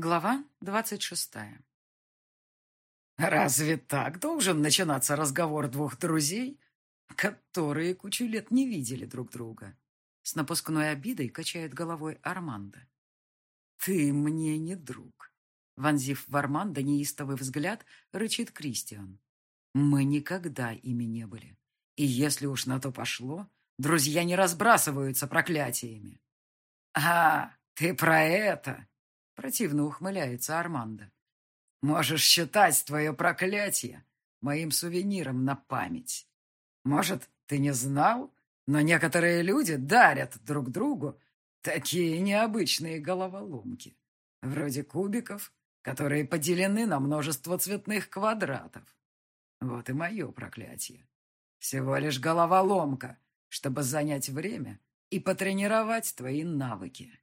Глава двадцать шестая. Разве так должен начинаться разговор двух друзей, которые кучу лет не видели друг друга? С напускной обидой качает головой Армандо. Ты мне не друг. Вонзив в Армандо неистовый взгляд, рычит Кристиан. Мы никогда ими не были. И если уж на то пошло, друзья не разбрасываются проклятиями. А, ты про это? Противно ухмыляется Армандо. Можешь считать твое проклятие моим сувениром на память. Может, ты не знал, но некоторые люди дарят друг другу такие необычные головоломки, вроде кубиков, которые поделены на множество цветных квадратов. Вот и мое проклятие. Всего лишь головоломка, чтобы занять время и потренировать твои навыки.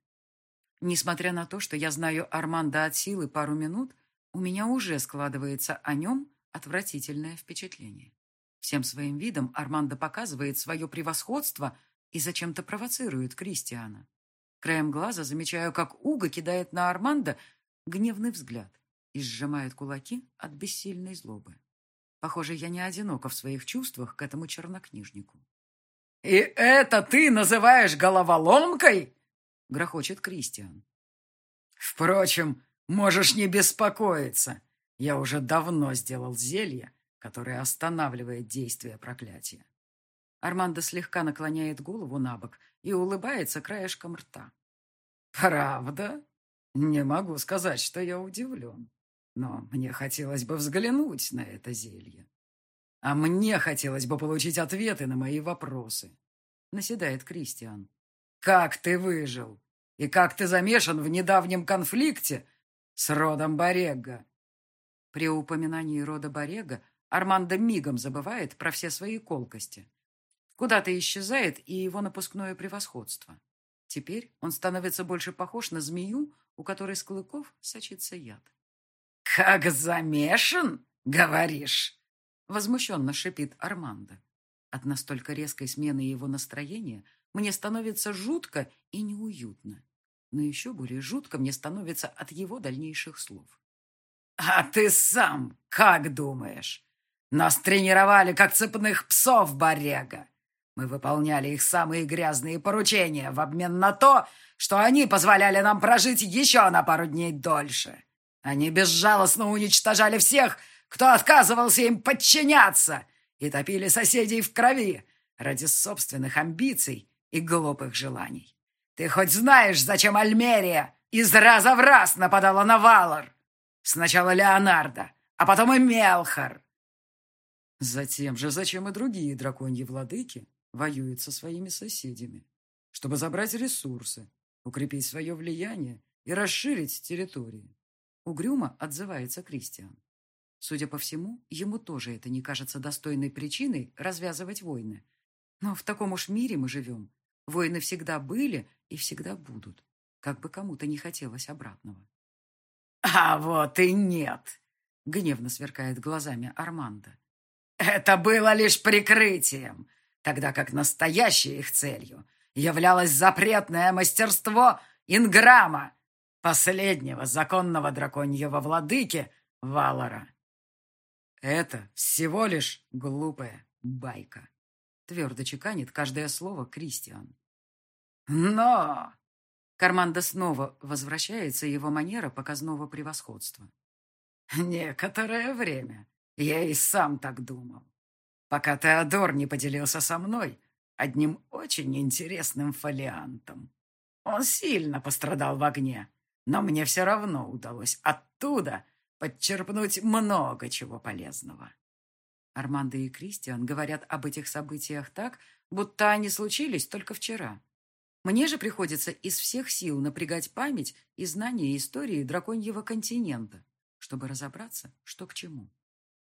Несмотря на то, что я знаю Армандо от силы пару минут, у меня уже складывается о нем отвратительное впечатление. Всем своим видом Армандо показывает свое превосходство и зачем-то провоцирует Кристиана. Краем глаза замечаю, как Уга кидает на Армандо гневный взгляд и сжимает кулаки от бессильной злобы. Похоже, я не одинока в своих чувствах к этому чернокнижнику. «И это ты называешь головоломкой?» — грохочет Кристиан. «Впрочем, можешь не беспокоиться. Я уже давно сделал зелье, которое останавливает действие проклятия». Армандо слегка наклоняет голову на бок и улыбается краешком рта. «Правда? Не могу сказать, что я удивлен. Но мне хотелось бы взглянуть на это зелье. А мне хотелось бы получить ответы на мои вопросы», — наседает Кристиан. Как ты выжил? И как ты замешан в недавнем конфликте с родом Борега?» При упоминании рода Борега Армандо мигом забывает про все свои колкости. Куда-то исчезает и его напускное превосходство. Теперь он становится больше похож на змею, у которой с клыков сочится яд. «Как замешан, говоришь?» Возмущенно шипит Армандо. От настолько резкой смены его настроения мне становится жутко и неуютно. Но еще более жутко мне становится от его дальнейших слов. «А ты сам как думаешь? Нас тренировали, как цепных псов Борега. Мы выполняли их самые грязные поручения в обмен на то, что они позволяли нам прожить еще на пару дней дольше. Они безжалостно уничтожали всех, кто отказывался им подчиняться, и топили соседей в крови ради собственных амбиций и глупых желаний. Ты хоть знаешь, зачем Альмерия из раза в раз нападала на Валор? Сначала Леонардо, а потом и Мелхар. Затем же, зачем и другие драконьи владыки воюют со своими соседями, чтобы забрать ресурсы, укрепить свое влияние и расширить территории. Угрюмо отзывается Кристиан. Судя по всему, ему тоже это не кажется достойной причиной развязывать войны. Но в таком уж мире мы живем, Войны всегда были и всегда будут, как бы кому-то не хотелось обратного. «А вот и нет!» — гневно сверкает глазами Армандо. «Это было лишь прикрытием, тогда как настоящей их целью являлось запретное мастерство Инграма, последнего законного драконьего владыки Валора. Это всего лишь глупая байка. Твердо чеканит каждое слово Кристиан. «Но!» Карманда снова возвращается его манера показного превосходства. «Некоторое время я и сам так думал, пока Теодор не поделился со мной одним очень интересным фолиантом. Он сильно пострадал в огне, но мне все равно удалось оттуда подчерпнуть много чего полезного. Армандо и Кристиан говорят об этих событиях так, будто они случились только вчера. Мне же приходится из всех сил напрягать память и знания истории драконьего континента, чтобы разобраться, что к чему.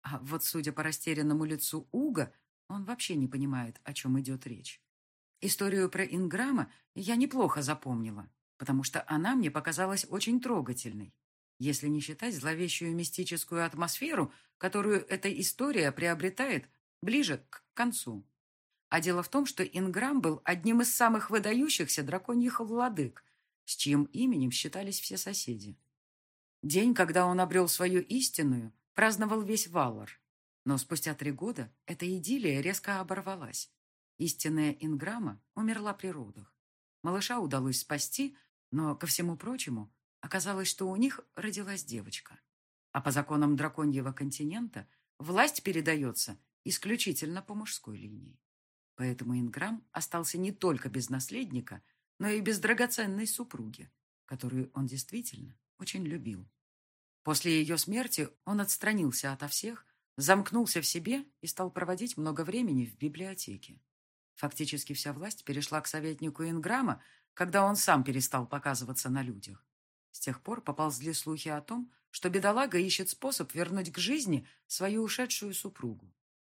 А вот, судя по растерянному лицу Уга, он вообще не понимает, о чем идет речь. Историю про Инграма я неплохо запомнила, потому что она мне показалась очень трогательной если не считать зловещую мистическую атмосферу, которую эта история приобретает ближе к концу. А дело в том, что Инграм был одним из самых выдающихся драконьих владык, с чьим именем считались все соседи. День, когда он обрел свою истинную, праздновал весь Валлар. Но спустя три года эта идиллия резко оборвалась. Истинная Инграма умерла при родах. Малыша удалось спасти, но, ко всему прочему, оказалось, что у них родилась девочка. А по законам драконьего континента власть передается исключительно по мужской линии. Поэтому Инграм остался не только без наследника, но и без драгоценной супруги, которую он действительно очень любил. После ее смерти он отстранился ото всех, замкнулся в себе и стал проводить много времени в библиотеке. Фактически вся власть перешла к советнику Инграма, когда он сам перестал показываться на людях. С тех пор поползли слухи о том, что бедолага ищет способ вернуть к жизни свою ушедшую супругу.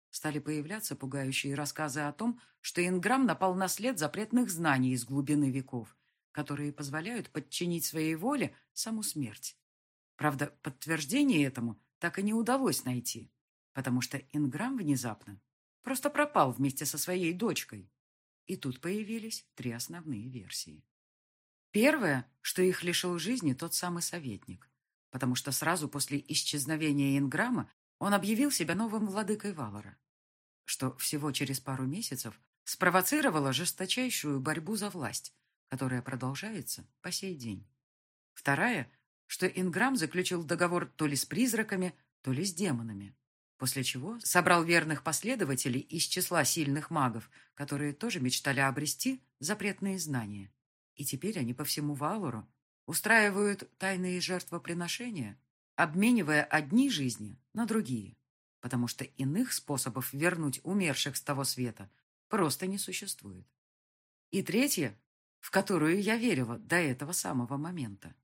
Стали появляться пугающие рассказы о том, что Инграм напал на след запретных знаний из глубины веков, которые позволяют подчинить своей воле саму смерть. Правда, подтверждение этому так и не удалось найти, потому что Инграм внезапно просто пропал вместе со своей дочкой. И тут появились три основные версии. Первое, что их лишил жизни тот самый советник, потому что сразу после исчезновения Инграма он объявил себя новым владыкой Валора, что всего через пару месяцев спровоцировало жесточайшую борьбу за власть, которая продолжается по сей день. Вторая, что Инграм заключил договор то ли с призраками, то ли с демонами, после чего собрал верных последователей из числа сильных магов, которые тоже мечтали обрести запретные знания. И теперь они по всему Валору устраивают тайные жертвоприношения, обменивая одни жизни на другие, потому что иных способов вернуть умерших с того света просто не существует. И третье, в которую я верила до этого самого момента.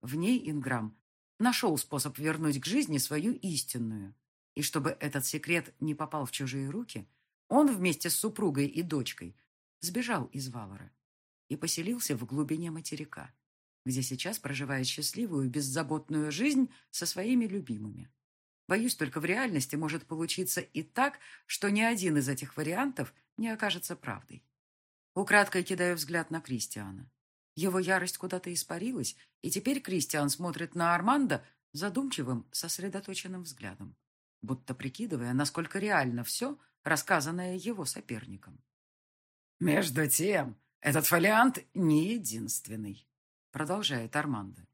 В ней Инграм нашел способ вернуть к жизни свою истинную, и чтобы этот секрет не попал в чужие руки, он вместе с супругой и дочкой сбежал из Валора и поселился в глубине материка, где сейчас проживает счастливую, беззаботную жизнь со своими любимыми. Боюсь, только в реальности может получиться и так, что ни один из этих вариантов не окажется правдой. Украдкой кидаю взгляд на Кристиана. Его ярость куда-то испарилась, и теперь Кристиан смотрит на Армандо задумчивым, сосредоточенным взглядом будто прикидывая, насколько реально все, рассказанное его соперником. «Между тем, этот фолиант не единственный», — продолжает Армандо.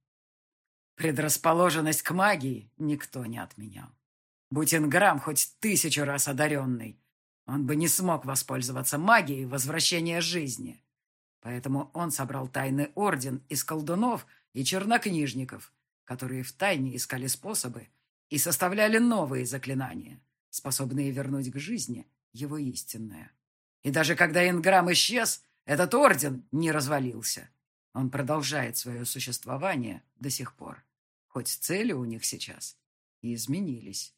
«Предрасположенность к магии никто не отменял. Будь Инграм хоть тысячу раз одаренный, он бы не смог воспользоваться магией возвращения жизни. Поэтому он собрал тайный орден из колдунов и чернокнижников, которые втайне искали способы и составляли новые заклинания, способные вернуть к жизни его истинное. И даже когда Инграм исчез, этот орден не развалился. Он продолжает свое существование до сих пор, хоть цели у них сейчас и изменились.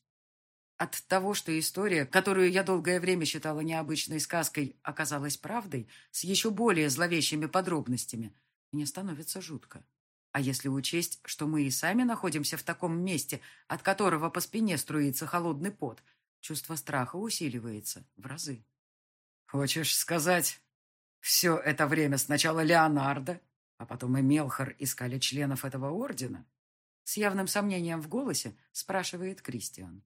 От того, что история, которую я долгое время считала необычной сказкой, оказалась правдой, с еще более зловещими подробностями, мне становится жутко. А если учесть, что мы и сами находимся в таком месте, от которого по спине струится холодный пот, чувство страха усиливается в разы. Хочешь сказать, все это время сначала Леонардо, а потом и Мелхар искали членов этого ордена? С явным сомнением в голосе спрашивает Кристиан.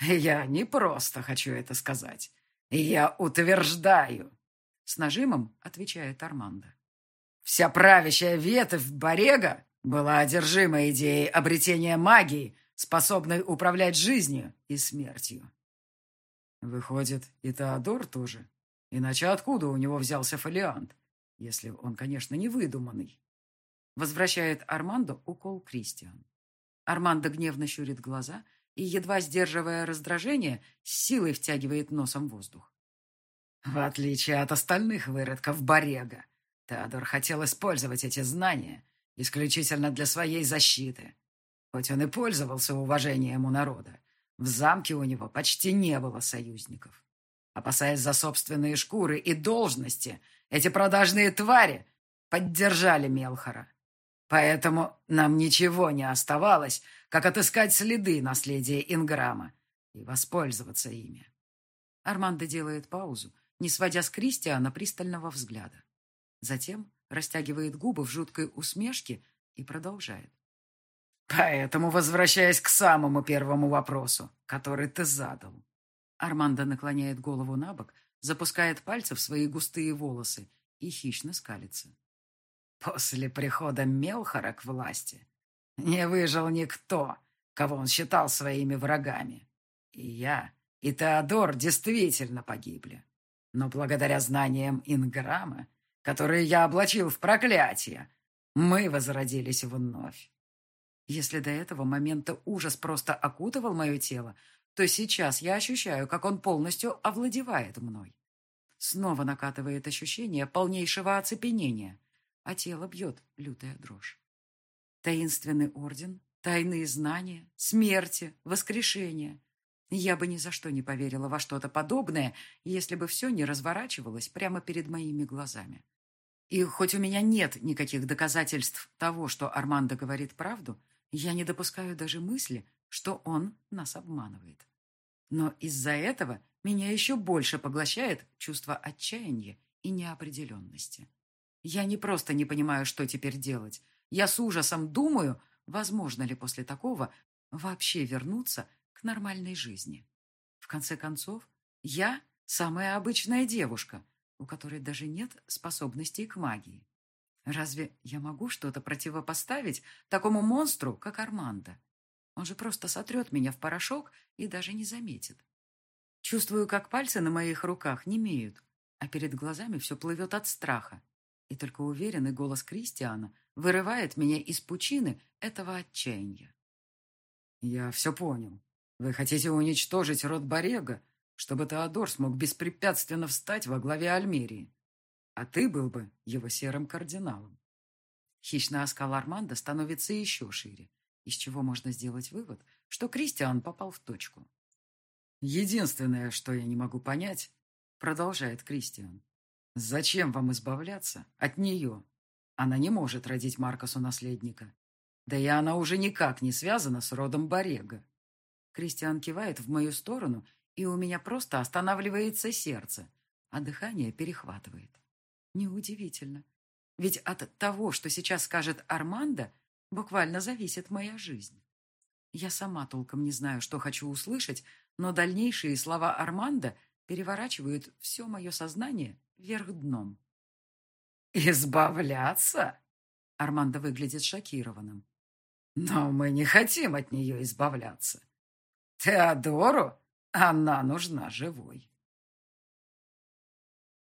Я не просто хочу это сказать. Я утверждаю. С нажимом отвечает Армандо. Вся правящая ветвь Борега была одержима идеей обретения магии, способной управлять жизнью и смертью. Выходит, и Теодор тоже. Иначе откуда у него взялся фолиант, если он, конечно, не выдуманный? Возвращает Армандо укол Кристиан. Армандо гневно щурит глаза и, едва сдерживая раздражение, силой втягивает носом воздух. В отличие от остальных выродков Борега, Теодор хотел использовать эти знания исключительно для своей защиты. Хоть он и пользовался уважением у народа, в замке у него почти не было союзников. Опасаясь за собственные шкуры и должности, эти продажные твари поддержали Мелхара. Поэтому нам ничего не оставалось, как отыскать следы наследия Инграма и воспользоваться ими. Армандо делает паузу, не сводя с Кристиана пристального взгляда. Затем растягивает губы в жуткой усмешке и продолжает. Поэтому возвращаясь к самому первому вопросу, который ты задал. Армандо наклоняет голову на бок, запускает пальцы в свои густые волосы и хищно скалится. После прихода Мелхара к власти не выжил никто, кого он считал своими врагами. И я, и Теодор действительно погибли. Но благодаря знаниям Инграма, которые я облачил в проклятие, мы возродились вновь. Если до этого момента ужас просто окутывал мое тело, то сейчас я ощущаю, как он полностью овладевает мной. Снова накатывает ощущение полнейшего оцепенения, а тело бьет лютая дрожь. Таинственный орден, тайные знания, смерти, воскрешения. Я бы ни за что не поверила во что-то подобное, если бы все не разворачивалось прямо перед моими глазами. И хоть у меня нет никаких доказательств того, что Армандо говорит правду, я не допускаю даже мысли, что он нас обманывает. Но из-за этого меня еще больше поглощает чувство отчаяния и неопределенности. Я не просто не понимаю, что теперь делать. Я с ужасом думаю, возможно ли после такого вообще вернуться к нормальной жизни. В конце концов, я самая обычная девушка, у которой даже нет способностей к магии. Разве я могу что-то противопоставить такому монстру, как Армандо? Он же просто сотрет меня в порошок и даже не заметит. Чувствую, как пальцы на моих руках немеют, а перед глазами все плывет от страха. И только уверенный голос Кристиана вырывает меня из пучины этого отчаяния. «Я все понял. Вы хотите уничтожить род Борега, чтобы Теодор смог беспрепятственно встать во главе Альмерии а ты был бы его серым кардиналом. Хищный оскал Армандо становится еще шире, из чего можно сделать вывод, что Кристиан попал в точку. «Единственное, что я не могу понять, — продолжает Кристиан, — зачем вам избавляться от нее? Она не может родить Маркосу наследника. Да и она уже никак не связана с родом Борега». Кристиан кивает в мою сторону, и у меня просто останавливается сердце, а дыхание перехватывает. Неудивительно. Ведь от того, что сейчас скажет Армандо, буквально зависит моя жизнь. Я сама толком не знаю, что хочу услышать, но дальнейшие слова Армандо переворачивают все мое сознание вверх дном. «Избавляться?» Армандо выглядит шокированным. «Но мы не хотим от нее избавляться. Теодору она нужна живой».